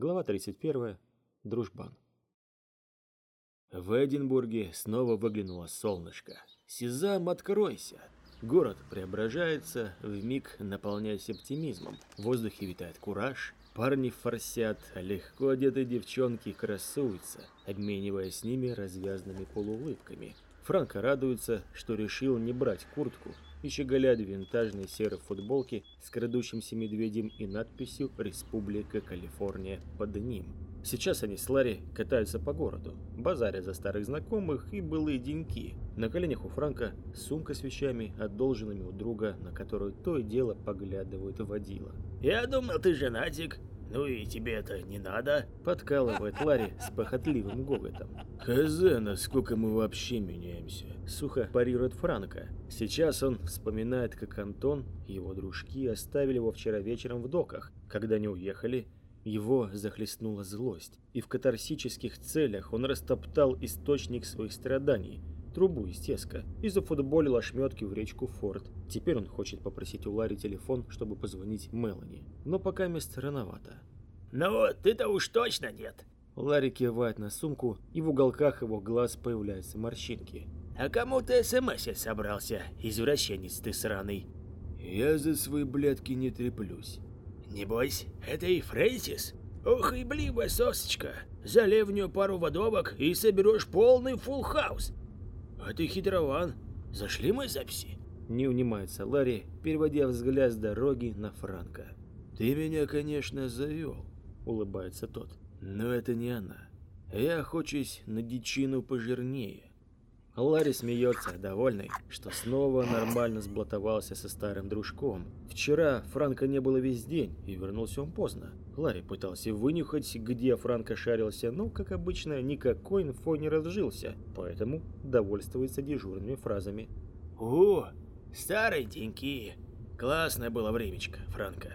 Глава 31. Дружбан. В Эдинбурге снова выглянуло солнышко. «Сезам, откройся!» Город преображается, в миг наполняясь оптимизмом. В воздухе витает кураж, парни форсят, легко одетые девчонки красуются, обмениваясь с ними развязанными полуулыбками. Франко радуется, что решил не брать куртку, и щеголяет в винтажной серой футболке с крадущимся медведем и надписью «Республика Калифорния» под ним. Сейчас они с Ларри катаются по городу, базаря за старых знакомых и былые деньки. На коленях у Франка сумка с вещами, одолженными у друга, на которую то и дело поглядывает водила. «Я думал, ты женатик», «Ну и тебе это не надо?» Подкалывает Ларри с похотливым гоготом. «Хз, насколько мы вообще меняемся?» Сухо парирует Франко. Сейчас он вспоминает, как Антон и его дружки оставили его вчера вечером в доках. Когда они уехали, его захлестнула злость, и в катарсических целях он растоптал источник своих страданий – трубу из теска и зафутболил ошметки в речку Форд. Теперь он хочет попросить у Ларри телефон, чтобы позвонить Мелани. Но пока место рановато. «Ну, ты-то уж точно нет!» Ларри кивает на сумку, и в уголках его глаз появляются морщинки. «А кому ты смсить собрался, извращенец ты сраный?» «Я за свои блядки не треплюсь». «Небось, это и Фрэнсис? Ох и бливая сосочка! Залей в нее пару водовок и соберешь полный фулл хаус. «А ты хитрован. Зашли мы записи?» Не унимается Ларри, переводя взгляд с дороги на Франка. «Ты меня, конечно, завел», — улыбается тот. «Но это не она. Я охочусь на дичину пожирнее. Ларри смеется, довольный, что снова нормально сблатовался со старым дружком. Вчера Франка не было весь день, и вернулся он поздно. Ларри пытался вынюхать, где Франко шарился, но, как обычно, никакой инфо не разжился, поэтому довольствуется дежурными фразами. «О, старые деньки! Классное было времечко, Франко!»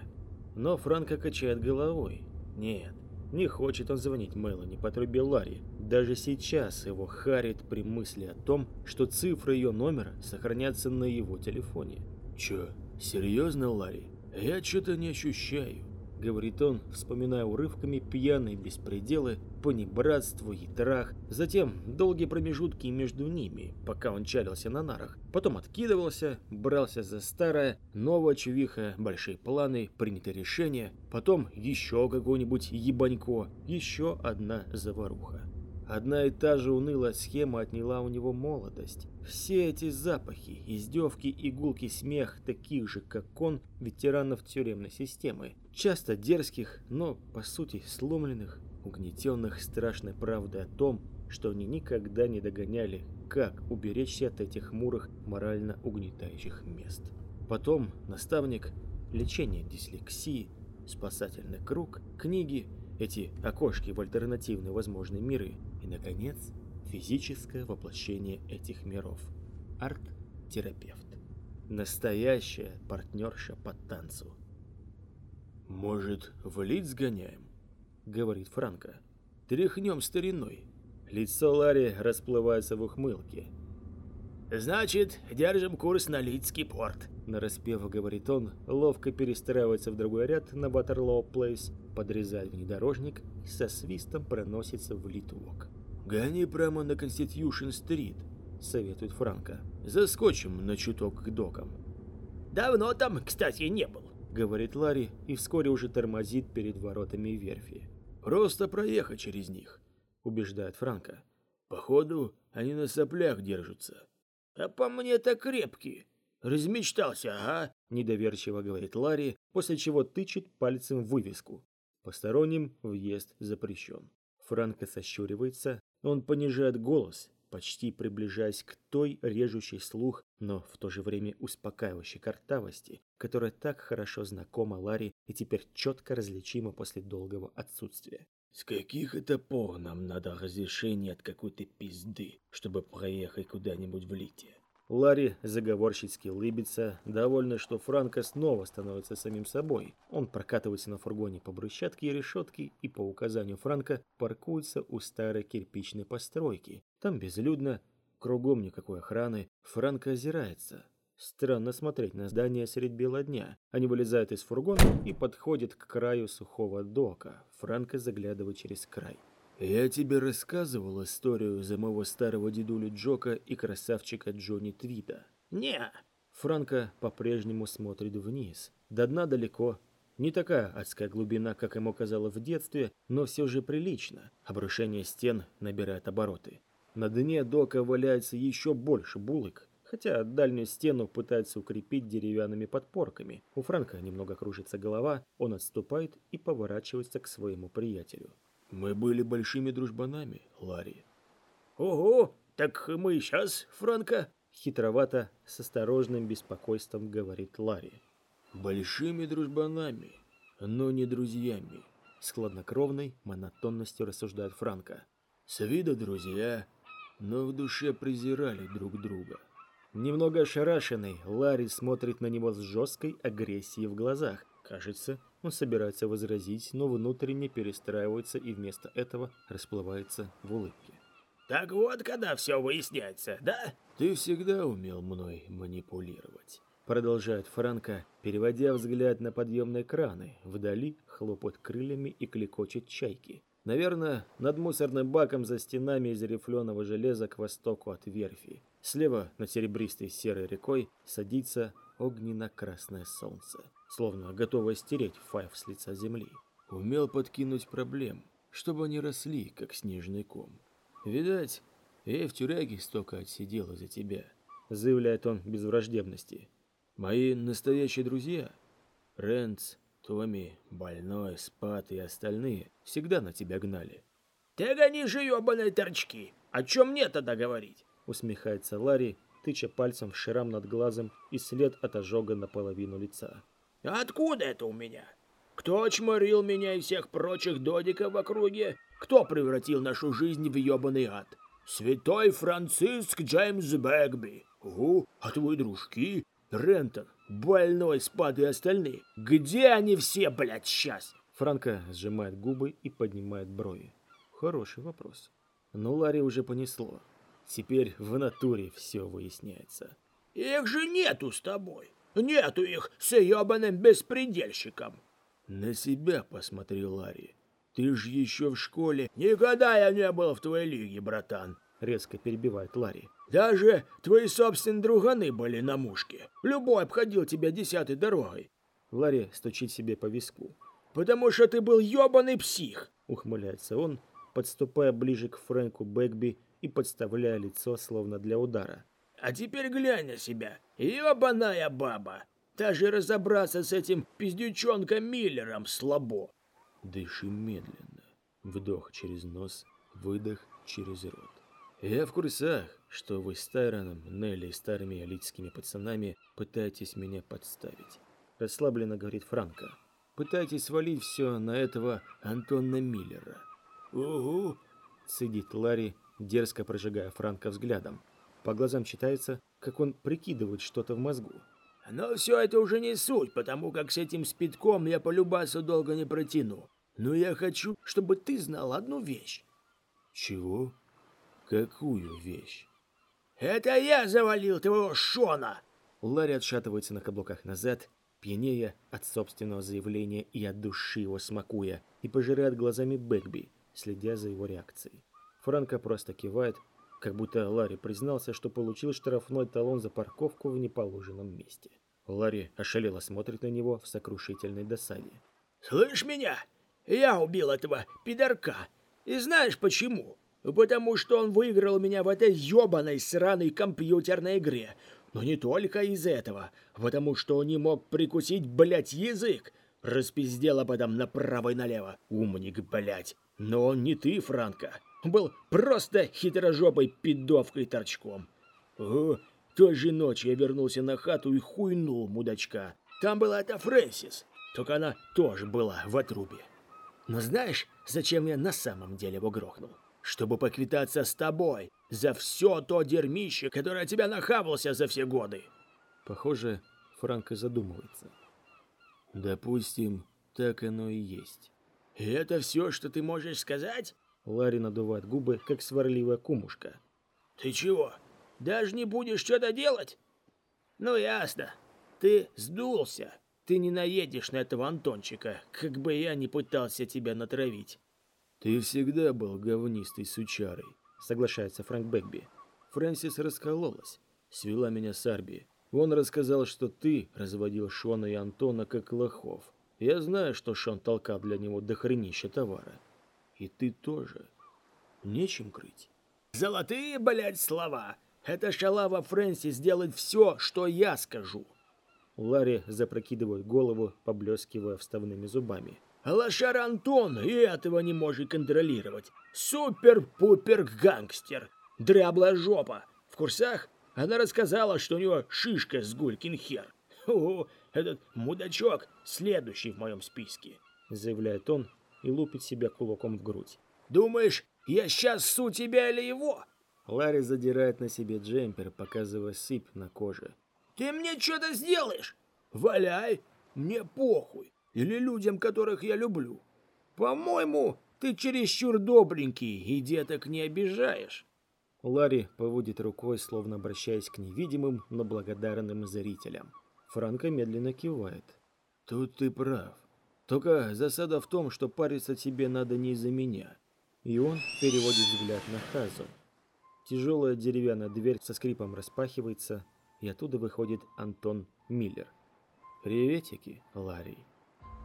Но Франко качает головой. Нет, не хочет он звонить Мелани по трубе Ларри. Даже сейчас его харит при мысли о том, что цифры ее номера сохранятся на его телефоне. «Чё, серьезно, Ларри? Я что-то не ощущаю», — говорит он, вспоминая урывками пьяные беспределы, понебратство и трах, затем долгие промежутки между ними, пока он чалился на нарах, потом откидывался, брался за старое, новая чувиха, большие планы, принятые решения, потом еще какой-нибудь ебанько, еще одна заваруха. Одна и та же унылая схема отняла у него молодость. Все эти запахи, издевки и гулкий смех таких же, как он, ветеранов тюремной системы. Часто дерзких, но, по сути, сломленных, угнетенных страшной правдой о том, что они никогда не догоняли, как уберечься от этих мурых, морально угнетающих мест. Потом наставник, лечение дислексии, спасательный круг, книги – эти окошки в альтернативные возможные миры, наконец, физическое воплощение этих миров. Арт-терапевт. Настоящая партнерша по танцу. «Может, в Лид сгоняем?» — говорит Франко. «Тряхнем стариной». Лицо Ларри расплывается в ухмылке. «Значит, держим курс на Лидский порт», — нараспев говорит он, ловко перестраивается в другой ряд на Батерлоу Плейс, подрезает внедорожник и со свистом проносится в Литвок. «Гони прямо на Конститюшн-стрит», — советует Франко. «Заскочим на чуток к докам». «Давно там, кстати, не был», — говорит Ларри и вскоре уже тормозит перед воротами верфи. «Просто проехать через них», — убеждает Франко. «Походу, они на соплях держатся». «А по мне-то крепкие. Размечтался, ага?» – недоверчиво говорит Ларри, после чего тычет пальцем в вывеску. Посторонним въезд запрещен. Франко сощуривается, он понижает голос, почти приближаясь к той режущей слух, но в то же время успокаивающей картавости, которая так хорошо знакома Ларри и теперь четко различима после долгого отсутствия. С каких это пор нам надо разрешение от какой-то пизды, чтобы проехать куда-нибудь в Лите? Ларри заговорщицки улыбится, довольный, что Франко снова становится самим собой. Он прокатывается на фургоне по брусчатке и решетке и по указанию Франка паркуется у старой кирпичной постройки. Там безлюдно, кругом никакой охраны. Франко озирается. Странно смотреть на здание средь бела дня. Они вылезают из фургона и подходят к краю сухого дока. Франко заглядывает через край. «Я тебе рассказывал историю за моего старого дедулю Джока и красавчика Джонни Твита?» «Не». Франко по-прежнему смотрит вниз. До дна далеко. Не такая адская глубина, как ему казалось в детстве, но все же прилично. Обрушение стен набирает обороты. На дне дока валяется еще больше булок, хотя дальнюю стену пытается укрепить деревянными подпорками. У Франка немного кружится голова, он отступает и поворачивается к своему приятелю. Мы были большими дружбанами, Ларри. Ого, так мы и сейчас, Франко. Хитровато, с осторожным беспокойством говорит Ларри. Большими дружбанами, но не друзьями. С хладнокровной монотонностью рассуждает Франко. С виду друзья, но в душе презирали друг друга. Немного ошарашенный, Ларри смотрит на него с жесткой агрессией в глазах. Кажется, он собирается возразить, но внутренне перестраивается и вместо этого расплывается в улыбке. «Так вот, когда все выясняется, да?» «Ты всегда умел мной манипулировать», — продолжает Франко, переводя взгляд на подъемные краны. Вдали хлопают крыльями и кликочут чайки. Наверное, над мусорным баком за стенами из рифленого железа к востоку от верфи. Слева над серебристой серой рекой садится огненно-красное солнце словно готовая стереть Файв с лица земли. Умел подкинуть проблем, чтобы они росли, как снежный ком. Видать, я в тюряге столько отсидел из-за тебя, заявляет он без враждебности. Мои настоящие друзья, Рэнс, Томми, Больной, Спат и остальные, всегда на тебя гнали. Ты гони же ебаные торчки, о чем мне тогда говорить? Усмехается Ларри, тыча пальцем в шрам над глазом и след от ожога наполовину лица. Откуда это у меня? Кто чморил меня и всех прочих додиков в округе? Кто превратил нашу жизнь в ебаный ад? Святой Франциск Джеймс Бэгби. Угу, а твои дружки? Рентон, больной спад и остальные. Где они все, блядь, сейчас? Франко сжимает губы и поднимает брови. Хороший вопрос. Но Ларри уже понесло. Теперь в натуре все выясняется. Их же нету с тобой. Нету их с ебаным беспредельщиком. На себя посмотри, Ларри. Ты же еще в школе. Никогда я не был в твоей лиге, братан. Резко перебивает Ларри. Даже твои собственные друганы были на мушке. Любой обходил тебя десятой дорогой. Ларри стучит себе по виску. Потому что ты был ебаный псих. Ухмыляется он, подступая ближе к Фрэнку Бэкби и подставляя лицо словно для удара. А теперь глянь на себя. Ёбаная баба. Даже разобраться с этим пиздючонком Миллером слабо. Дыши медленно. Вдох через нос, выдох через рот. Я в курсах, что вы с Тайроном, Нелли и старыми алитскими пацанами пытаетесь меня подставить. Расслабленно говорит Франко. Пытаетесь свалить все на этого Антона Миллера. Угу, цедит Ларри, дерзко прожигая Франка взглядом. По глазам читается, как он прикидывает что-то в мозгу. Но все это уже не суть, потому как с этим спидком я по любасу долго не протяну. Но я хочу, чтобы ты знал одну вещь. Чего? Какую вещь? Это я завалил твоего Шона! Ларри отшатывается на каблуках назад, пьянея от собственного заявления и от души его смакуя, и пожирает глазами Бэкби, следя за его реакцией. Франко просто кивает, как будто Ларри признался, что получил штрафной талон за парковку в неположенном месте. Ларри ошалело смотрит на него в сокрушительной досаде. «Слышь меня? Я убил этого пидорка. И знаешь почему? Потому что он выиграл меня в этой ёбаной сраной компьютерной игре. Но не только из этого, потому что он не мог прикусить, блядь, язык. Распиздел об этом направо и налево. Умник, блядь. Но он не ты, Франко был просто хитрожопой пидовкой-торчком. О, той же ночью я вернулся на хату и хуйнул мудачка. Там была эта Фрэнсис, только она тоже была в отрубе. Но знаешь, зачем я на самом деле его грохнул? Чтобы поквитаться с тобой за все то дерьмище, которое тебя нахавался за все годы. Похоже, Франко задумывается. Допустим, так оно и есть. И это все, что ты можешь сказать? Ларри надувает губы, как сварливая кумушка. «Ты чего, даже не будешь что-то делать?» Ну ясно. Ты сдулся. Ты не наедешь на этого Антончика, как бы я ни пытался тебя натравить. Ты всегда был говнистой сучарой, соглашается Фрэнк Бэгби. Фрэнсис раскололась, свела меня с Арби. Он рассказал, что ты разводил Шона и Антона как лохов. Я знаю, что Шон толкал для него дохренища товара. И ты тоже. Нечем крыть. Золотые, блядь, слова. Эта шалава Фрэнсис сделает все, что я скажу. Ларри запрокидывает голову, поблескивая вставными зубами. Лошар Антон и этого не может контролировать. Супер-пупер-гангстер. Дрябла жопа. В курсах она рассказала, что у него шишка с гулькин хер. О, этот мудачок следующий в моем списке. Заявляет он и лупит себя кулаком в грудь. Думаешь, я сейчас су тебя или его? Ларри задирает на себе джемпер, показывая сыпь на коже. Ты мне что-то сделаешь? Валяй, мне похуй. Или людям, которых я люблю. По-моему, ты чересчур добренький и деток не обижаешь. Ларри поводит рукой, словно обращаясь к невидимым, но благодарным зрителям. Франко медленно кивает. «Тут ты прав. Только засада в том, что париться тебе надо не из-за меня». И он переводит взгляд на Хазу. Тяжелая деревянная дверь со скрипом распахивается, и оттуда выходит Антон Миллер. «Приветики, Ларри».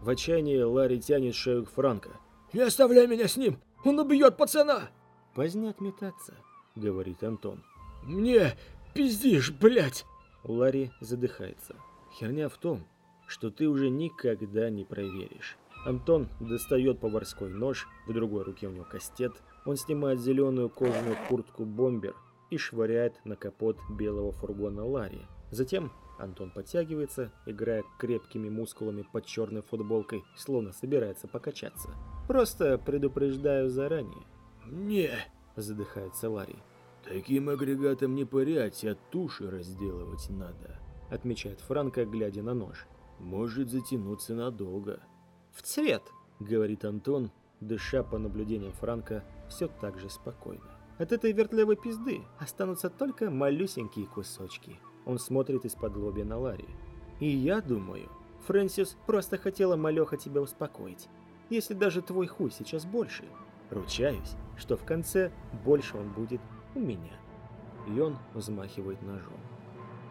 В отчаянии Ларри тянет шею к Франко. «Не оставляй меня с ним! Он убьет пацана!» «Поздняк метаться», — говорит Антон. «Мне пиздишь, блядь!» Ларри задыхается. Херня в том, что ты уже никогда не проверишь. Антон достает поварской нож, в другой руке у него кастет. Он снимает зеленую кожаную куртку бомбер и швыряет на капот белого фургона Ларри. Затем Антон подтягивается, играя крепкими мускулами под черной футболкой, словно собирается покачаться. «Просто предупреждаю заранее». «Не», — задыхается Ларри. «Таким агрегатом не пырять, а туши разделывать надо», — отмечает Франко, глядя на нож. «Может затянуться надолго». «В цвет», — говорит Антон, дыша по наблюдениям Франка все так же спокойно. От этой вертлявой пизды останутся только малюсенькие кусочки. Он смотрит из-под лобья на Ларри. И я думаю, Фрэнсис просто хотела малеха тебя успокоить. Если даже твой хуй сейчас больше, ручаюсь, что в конце больше он будет у меня. И он взмахивает ножом.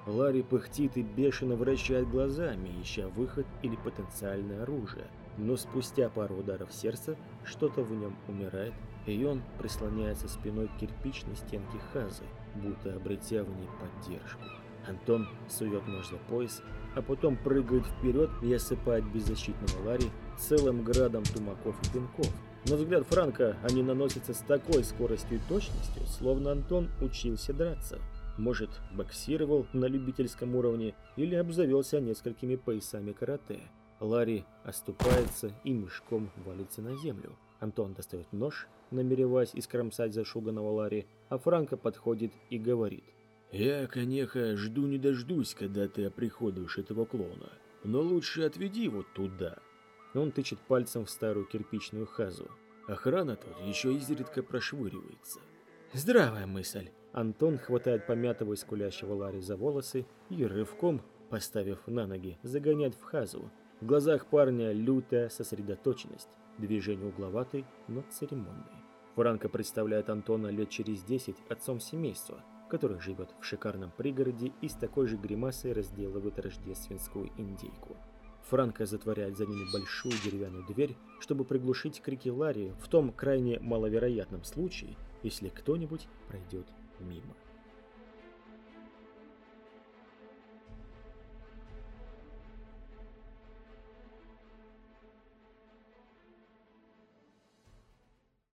Ларри пыхтит и бешено вращает глазами, ища выход или потенциальное оружие. Но спустя пару ударов сердца что-то в нем умирает и он прислоняется спиной к кирпичной стенке хазы, будто обретя в ней поддержку. Антон сует нож за пояс, а потом прыгает вперед и осыпает беззащитного Ларри целым градом тумаков и пинков. На взгляд Франка они наносятся с такой скоростью и точностью, словно Антон учился драться. Может, боксировал на любительском уровне или обзавелся несколькими поясами карате. Ларри оступается и мешком валится на землю. Антон достает нож, намереваясь искромсать зашуганного Ларри, а Франко подходит и говорит. «Я, конеха, жду не дождусь, когда ты оприходуешь этого клоуна, но лучше отведи его туда». Он тычет пальцем в старую кирпичную хазу. Охрана тут еще изредка прошвыривается. Здравая мысль. Антон хватает помятого и скулящего Ларри за волосы и рывком, поставив на ноги, загоняет в хазу. В глазах парня лютая сосредоточенность. Движение угловатый, но церемонный. Франко представляет Антона лет через 10 отцом семейства, который живет в шикарном пригороде и с такой же гримасой разделывает рождественскую индейку. Франко затворяет за ними большую деревянную дверь, чтобы приглушить крики Ларри в том крайне маловероятном случае, если кто-нибудь пройдет мимо.